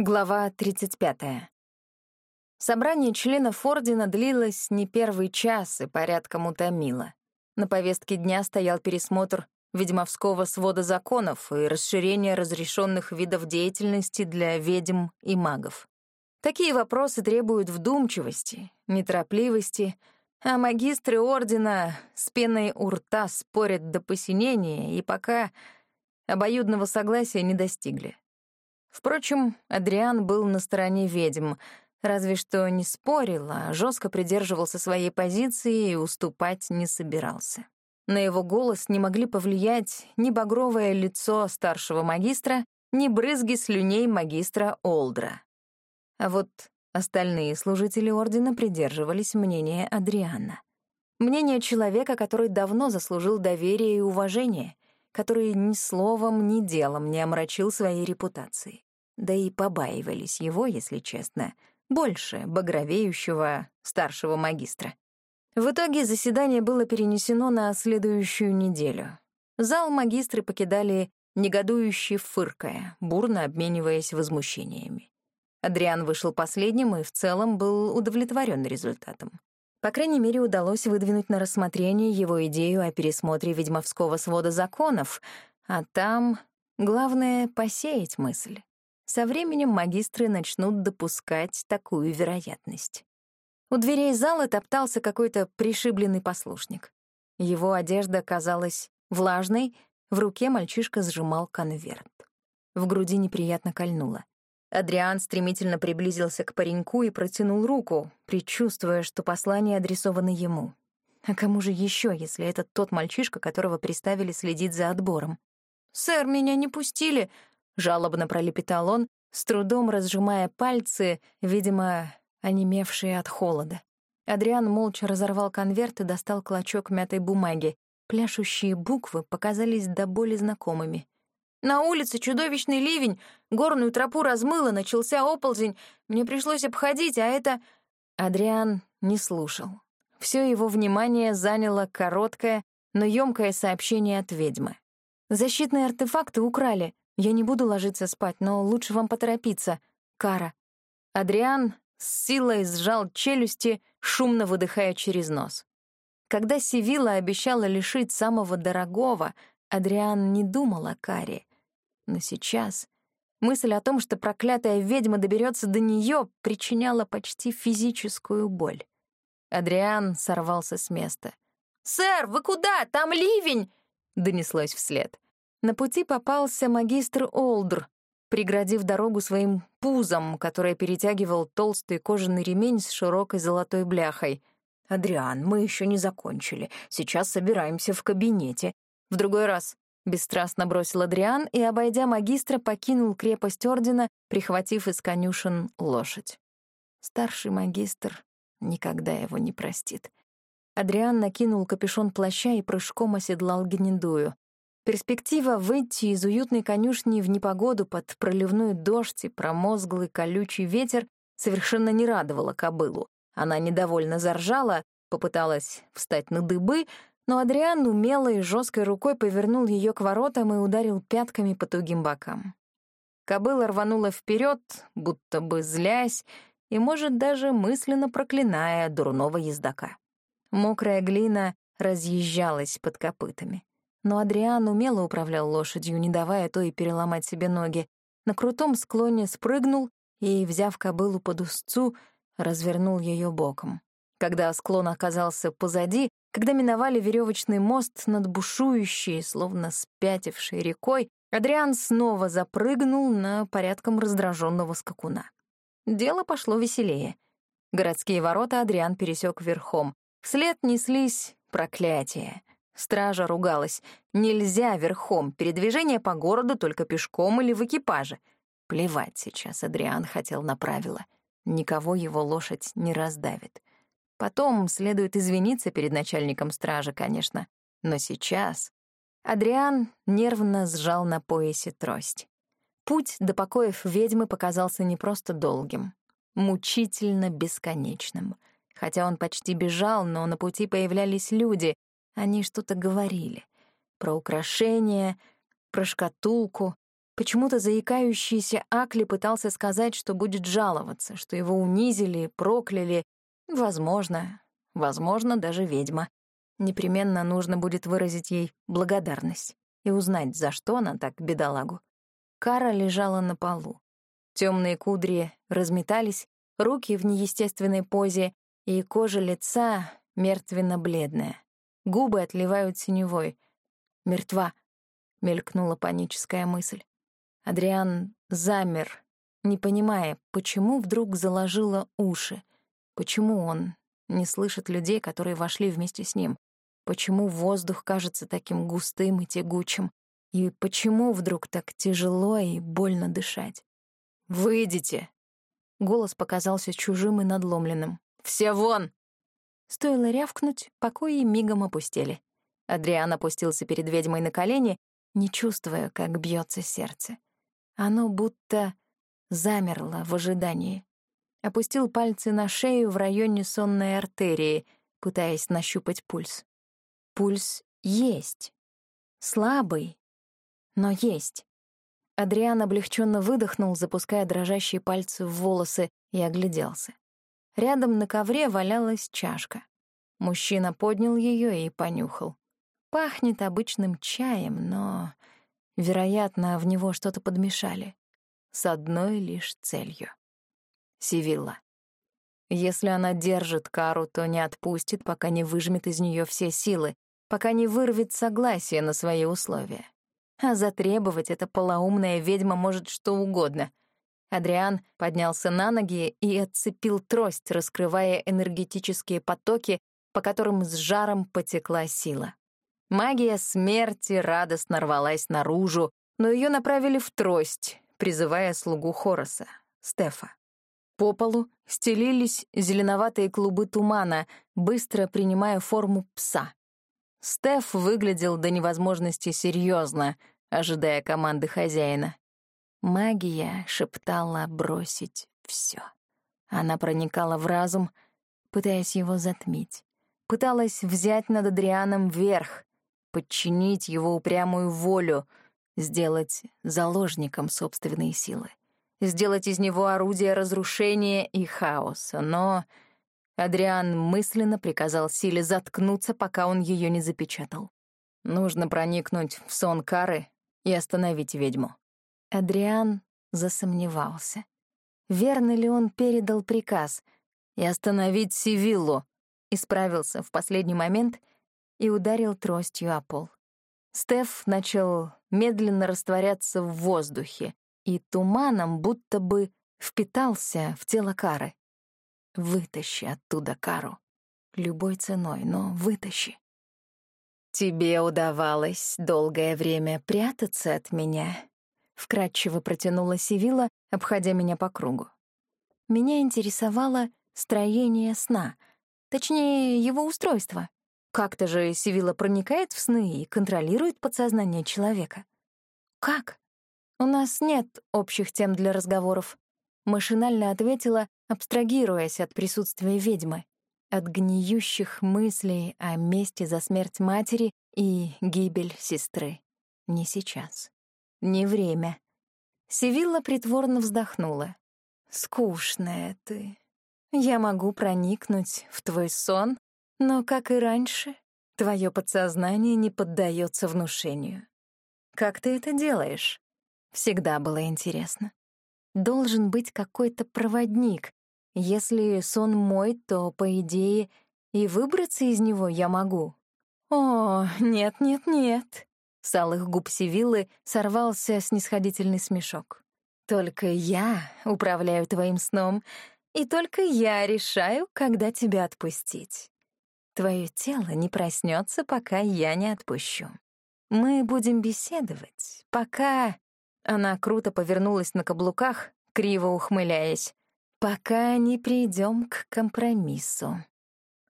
Глава 35. Собрание членов Ордена длилось не первый час и порядком утомило. На повестке дня стоял пересмотр ведьмовского свода законов и расширение разрешенных видов деятельности для ведьм и магов. Такие вопросы требуют вдумчивости, неторопливости, а магистры Ордена с пеной у рта спорят до посинения и пока обоюдного согласия не достигли. Впрочем, Адриан был на стороне ведьм, разве что не спорил, а жестко придерживался своей позиции и уступать не собирался. На его голос не могли повлиять ни багровое лицо старшего магистра, ни брызги слюней магистра Олдра. А вот остальные служители Ордена придерживались мнения Адриана. Мнение человека, который давно заслужил доверие и уважение — который ни словом, ни делом не омрачил своей репутации. Да и побаивались его, если честно, больше багровеющего старшего магистра. В итоге заседание было перенесено на следующую неделю. Зал магистры покидали негодующе фыркая, бурно обмениваясь возмущениями. Адриан вышел последним и в целом был удовлетворен результатом. По крайней мере, удалось выдвинуть на рассмотрение его идею о пересмотре ведьмовского свода законов, а там главное — посеять мысль. Со временем магистры начнут допускать такую вероятность. У дверей зала топтался какой-то пришибленный послушник. Его одежда казалась влажной, в руке мальчишка сжимал конверт. В груди неприятно кольнуло. Адриан стремительно приблизился к пареньку и протянул руку, предчувствуя, что послание адресовано ему. А кому же еще, если это тот мальчишка, которого приставили следить за отбором? «Сэр, меня не пустили!» — жалобно пролепетал он, с трудом разжимая пальцы, видимо, онемевшие от холода. Адриан молча разорвал конверт и достал клочок мятой бумаги. Пляшущие буквы показались до боли знакомыми — на улице чудовищный ливень, горную тропу размыло, начался оползень. Мне пришлось обходить, а это...» Адриан не слушал. Все его внимание заняло короткое, но ёмкое сообщение от ведьмы. «Защитные артефакты украли. Я не буду ложиться спать, но лучше вам поторопиться. Кара». Адриан с силой сжал челюсти, шумно выдыхая через нос. Когда Сивила обещала лишить самого дорогого, Адриан не думал о Каре. Но сейчас мысль о том, что проклятая ведьма доберется до нее, причиняла почти физическую боль. Адриан сорвался с места. «Сэр, вы куда? Там ливень!» — донеслось вслед. На пути попался магистр Олдр, преградив дорогу своим пузом, которое перетягивал толстый кожаный ремень с широкой золотой бляхой. «Адриан, мы еще не закончили. Сейчас собираемся в кабинете. В другой раз. Бесстрастно бросил Адриан и, обойдя магистра, покинул крепость Ордена, прихватив из конюшен лошадь. Старший магистр никогда его не простит. Адриан накинул капюшон плаща и прыжком оседлал гнедую. Перспектива выйти из уютной конюшни в непогоду под проливной дождь и промозглый колючий ветер совершенно не радовала кобылу. Она недовольно заржала, попыталась встать на дыбы, но Адриан умело и жесткой рукой повернул ее к воротам и ударил пятками по тугим бокам. Кобыла рванула вперед, будто бы злясь, и, может, даже мысленно проклиная дурного ездока. Мокрая глина разъезжалась под копытами. Но Адриан умело управлял лошадью, не давая той переломать себе ноги. На крутом склоне спрыгнул и, взяв кобылу под узцу, развернул ее боком. Когда склон оказался позади, когда миновали веревочный мост над бушующей, словно спятившей рекой, Адриан снова запрыгнул на порядком раздраженного скакуна. Дело пошло веселее. Городские ворота Адриан пересек верхом. Вслед неслись проклятия. Стража ругалась. Нельзя верхом, передвижение по городу только пешком или в экипаже. Плевать сейчас Адриан хотел на правила. Никого его лошадь не раздавит. Потом следует извиниться перед начальником стражи, конечно. Но сейчас Адриан нервно сжал на поясе трость. Путь до покоев ведьмы показался не просто долгим, мучительно бесконечным. Хотя он почти бежал, но на пути появлялись люди, они что-то говорили. Про украшения, про шкатулку, Почему-то заикающийся Акли пытался сказать, что будет жаловаться, что его унизили, прокляли. Возможно, возможно, даже ведьма. Непременно нужно будет выразить ей благодарность и узнать, за что она так бедолагу. Кара лежала на полу. Темные кудри разметались, руки в неестественной позе, и кожа лица мертвенно-бледная. Губы отливают синевой. «Мертва», — мелькнула паническая мысль. Адриан замер, не понимая, почему вдруг заложило уши, почему он не слышит людей, которые вошли вместе с ним, почему воздух кажется таким густым и тягучим, и почему вдруг так тяжело и больно дышать. «Выйдите!» Голос показался чужим и надломленным. «Все вон!» Стоило рявкнуть, покои мигом опустели. Адриан опустился перед ведьмой на колени, не чувствуя, как бьется сердце. Оно будто замерло в ожидании. Опустил пальцы на шею в районе сонной артерии, пытаясь нащупать пульс. Пульс есть. Слабый, но есть. Адриан облегченно выдохнул, запуская дрожащие пальцы в волосы, и огляделся. Рядом на ковре валялась чашка. Мужчина поднял ее и понюхал. Пахнет обычным чаем, но Вероятно, в него что-то подмешали. С одной лишь целью. Сивилла. Если она держит Кару, то не отпустит, пока не выжмет из нее все силы, пока не вырвет согласие на свои условия. А затребовать эта полоумная ведьма может что угодно. Адриан поднялся на ноги и отцепил трость, раскрывая энергетические потоки, по которым с жаром потекла сила. Магия смерти радостно рвалась наружу, но ее направили в трость, призывая слугу Хороса, Стефа. По полу стелились зеленоватые клубы тумана, быстро принимая форму пса. Стеф выглядел до невозможности серьезно, ожидая команды хозяина. Магия шептала бросить все. Она проникала в разум, пытаясь его затмить. Пыталась взять над Адрианом верх, подчинить его упрямую волю, сделать заложником собственной силы, сделать из него орудие разрушения и хаоса. Но Адриан мысленно приказал силе заткнуться, пока он ее не запечатал. Нужно проникнуть в сон Кары и остановить ведьму. Адриан засомневался. Верно ли он передал приказ и остановить Сивиллу? Исправился в последний момент и ударил тростью о пол. Стеф начал медленно растворяться в воздухе, и туманом будто бы впитался в тело Кары. «Вытащи оттуда Кару. Любой ценой, но вытащи». «Тебе удавалось долгое время прятаться от меня», — вкратчиво протянула Сивила, обходя меня по кругу. Меня интересовало строение сна, точнее, его устройство. Как-то же Сивила проникает в сны и контролирует подсознание человека. Как? У нас нет общих тем для разговоров. Машинально ответила, абстрагируясь от присутствия ведьмы, от гниющих мыслей о мести за смерть матери и гибель сестры. Не сейчас. Не время. Сивилла притворно вздохнула. «Скучная ты. Я могу проникнуть в твой сон но, как и раньше, твое подсознание не поддается внушению. Как ты это делаешь? Всегда было интересно. Должен быть какой-то проводник. Если сон мой, то, по идее, и выбраться из него я могу. О, нет-нет-нет. С алых губ Сивиллы сорвался снисходительный смешок. Только я управляю твоим сном, и только я решаю, когда тебя отпустить. Твое тело не проснется, пока я не отпущу. Мы будем беседовать, пока...» Она круто повернулась на каблуках, криво ухмыляясь. «Пока не придем к компромиссу».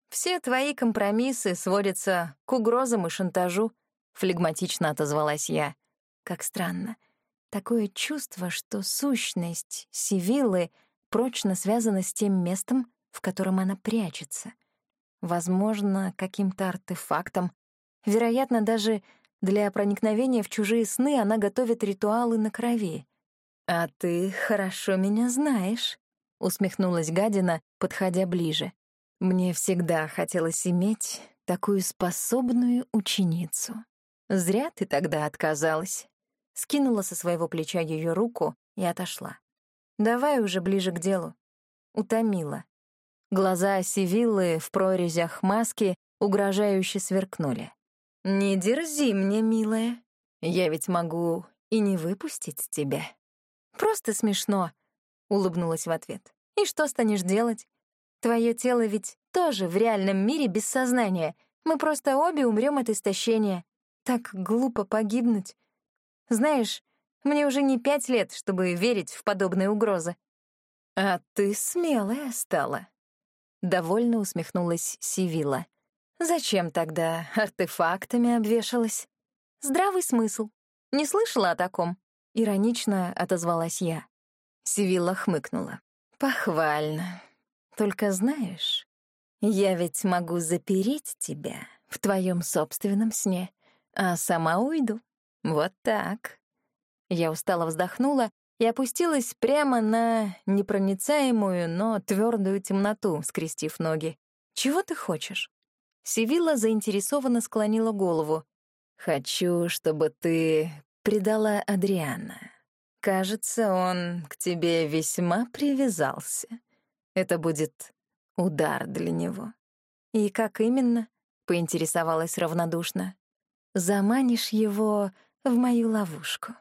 «Все твои компромиссы сводятся к угрозам и шантажу», — флегматично отозвалась я. Как странно. Такое чувство, что сущность Сивиллы прочно связана с тем местом, в котором она прячется — возможно, каким-то артефактом, вероятно, даже Для проникновения в чужие сны она готовит ритуалы на крови. «А ты хорошо меня знаешь», — усмехнулась гадина, подходя ближе. «Мне всегда хотелось иметь такую способную ученицу. Зря ты тогда отказалась». Скинула со своего плеча ее руку и отошла. «Давай уже ближе к делу». Утомила. Глаза Сивиллы в прорезях маски угрожающе сверкнули. «Не дерзи мне, милая. Я ведь могу и не выпустить тебя». «Просто смешно», — улыбнулась в ответ. «И что станешь делать? Твое тело ведь тоже в реальном мире без сознания. Мы просто обе умрем от истощения. Так глупо погибнуть. Знаешь, мне уже не пять лет, чтобы верить в подобные угрозы». «А ты смелая стала», — довольно усмехнулась Сивила. «Зачем тогда артефактами обвешалась?» «Здравый смысл. Не слышала о таком?» Иронично отозвалась я. Сивилла хмыкнула. «Похвально. Только знаешь, я ведь могу запереть тебя в твоем собственном сне, а сама уйду. Вот так». Я устало вздохнула и опустилась прямо на непроницаемую, но твердую темноту, скрестив ноги. «Чего ты хочешь?» Сивилла заинтересованно склонила голову. «Хочу, чтобы ты предала Адриана. Кажется, он к тебе весьма привязался. Это будет удар для него. И как именно? Поинтересовалась равнодушно. Заманишь его в мою ловушку.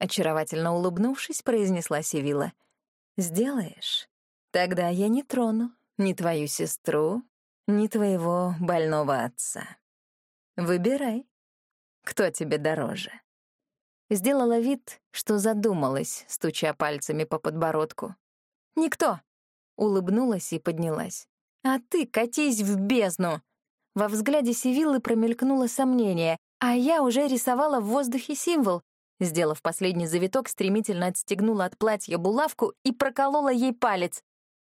Очаровательно улыбнувшись, произнесла Сивила. Сделаешь? Тогда я не трону ни твою сестру, ни твоего больного отца. Выбирай, кто тебе дороже. Сделала вид, что задумалась, стуча пальцами по подбородку. «Никто!» — улыбнулась и поднялась. «А ты катись в бездну!» Во взгляде Сивиллы промелькнуло сомнение, а я уже рисовала в воздухе символ. Сделав последний завиток, стремительно отстегнула от платья булавку и проколола ей палец.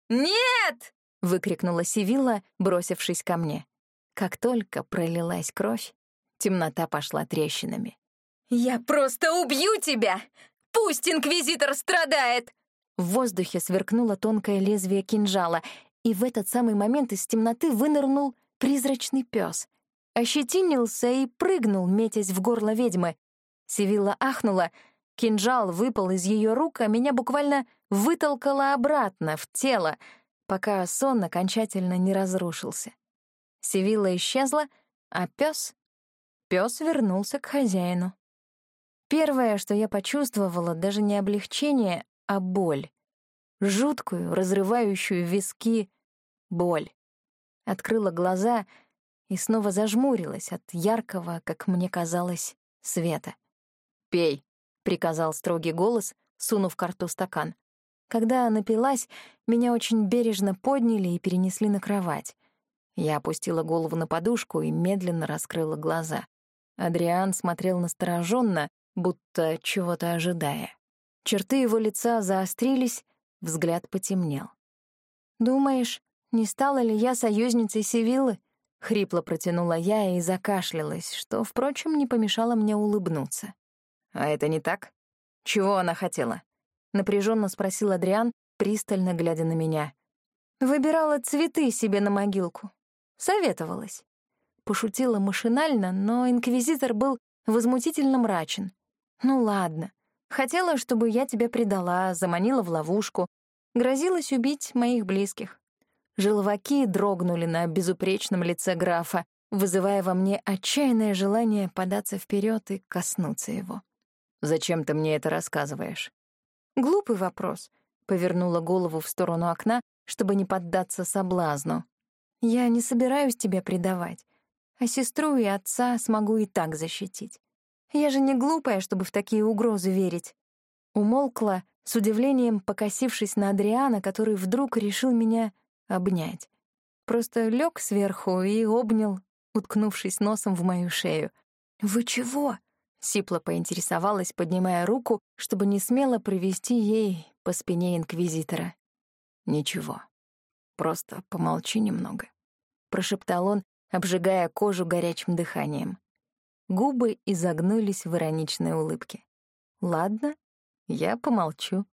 «Нет!» — выкрикнула Сивилла, бросившись ко мне. Как только пролилась кровь, темнота пошла трещинами. «Я просто убью тебя! Пусть Инквизитор страдает!» В воздухе сверкнуло тонкое лезвие кинжала, и в этот самый момент из темноты вынырнул призрачный пес. Ощетинился и прыгнул, метясь в горло ведьмы. Сивилла ахнула, кинжал выпал из ее рук, а меня буквально вытолкало обратно, в тело, пока сон окончательно не разрушился. Сивилла исчезла, а пес... Пес вернулся к хозяину. Первое, что я почувствовала, даже не облегчение, а боль. Жуткую, разрывающую виски боль. Открыла глаза и снова зажмурилась от яркого, как мне казалось, света. «Пей», — приказал строгий голос, сунув карту стакан. Когда напилась, меня очень бережно подняли и перенесли на кровать. Я опустила голову на подушку и медленно раскрыла глаза. Адриан смотрел настороженно, будто чего-то ожидая. Черты его лица заострились, взгляд потемнел. «Думаешь, не стала ли я союзницей Сивиллы?» — хрипло протянула я и закашлялась, что, впрочем, не помешало мне улыбнуться. «А это не так? Чего она хотела?» — напряженно спросил Адриан, пристально глядя на меня. «Выбирала цветы себе на могилку. Советовалась». Пошутила машинально, но инквизитор был возмутительно мрачен. Ну ладно. Хотела, чтобы я тебя предала, заманила в ловушку. Грозилась убить моих близких. Желваки дрогнули на безупречном лице графа, вызывая во мне отчаянное желание податься вперед и коснуться его. «Зачем ты мне это рассказываешь?» «Глупый вопрос», — повернула голову в сторону окна, чтобы не поддаться соблазну. «Я не собираюсь тебя предавать, а сестру и отца смогу и так защитить. Я же не глупая, чтобы в такие угрозы верить. Умолкла, с удивлением покосившись на Адриана, который вдруг решил меня обнять. Просто лег сверху и обнял, уткнувшись носом в мою шею. «Вы чего?» — Сипла поинтересовалась, поднимая руку, чтобы не смело провести ей по спине инквизитора. «Ничего. Просто помолчи немного», — прошептал он, обжигая кожу горячим дыханием. Губы изогнулись в ироничной улыбке. «Ладно, я помолчу».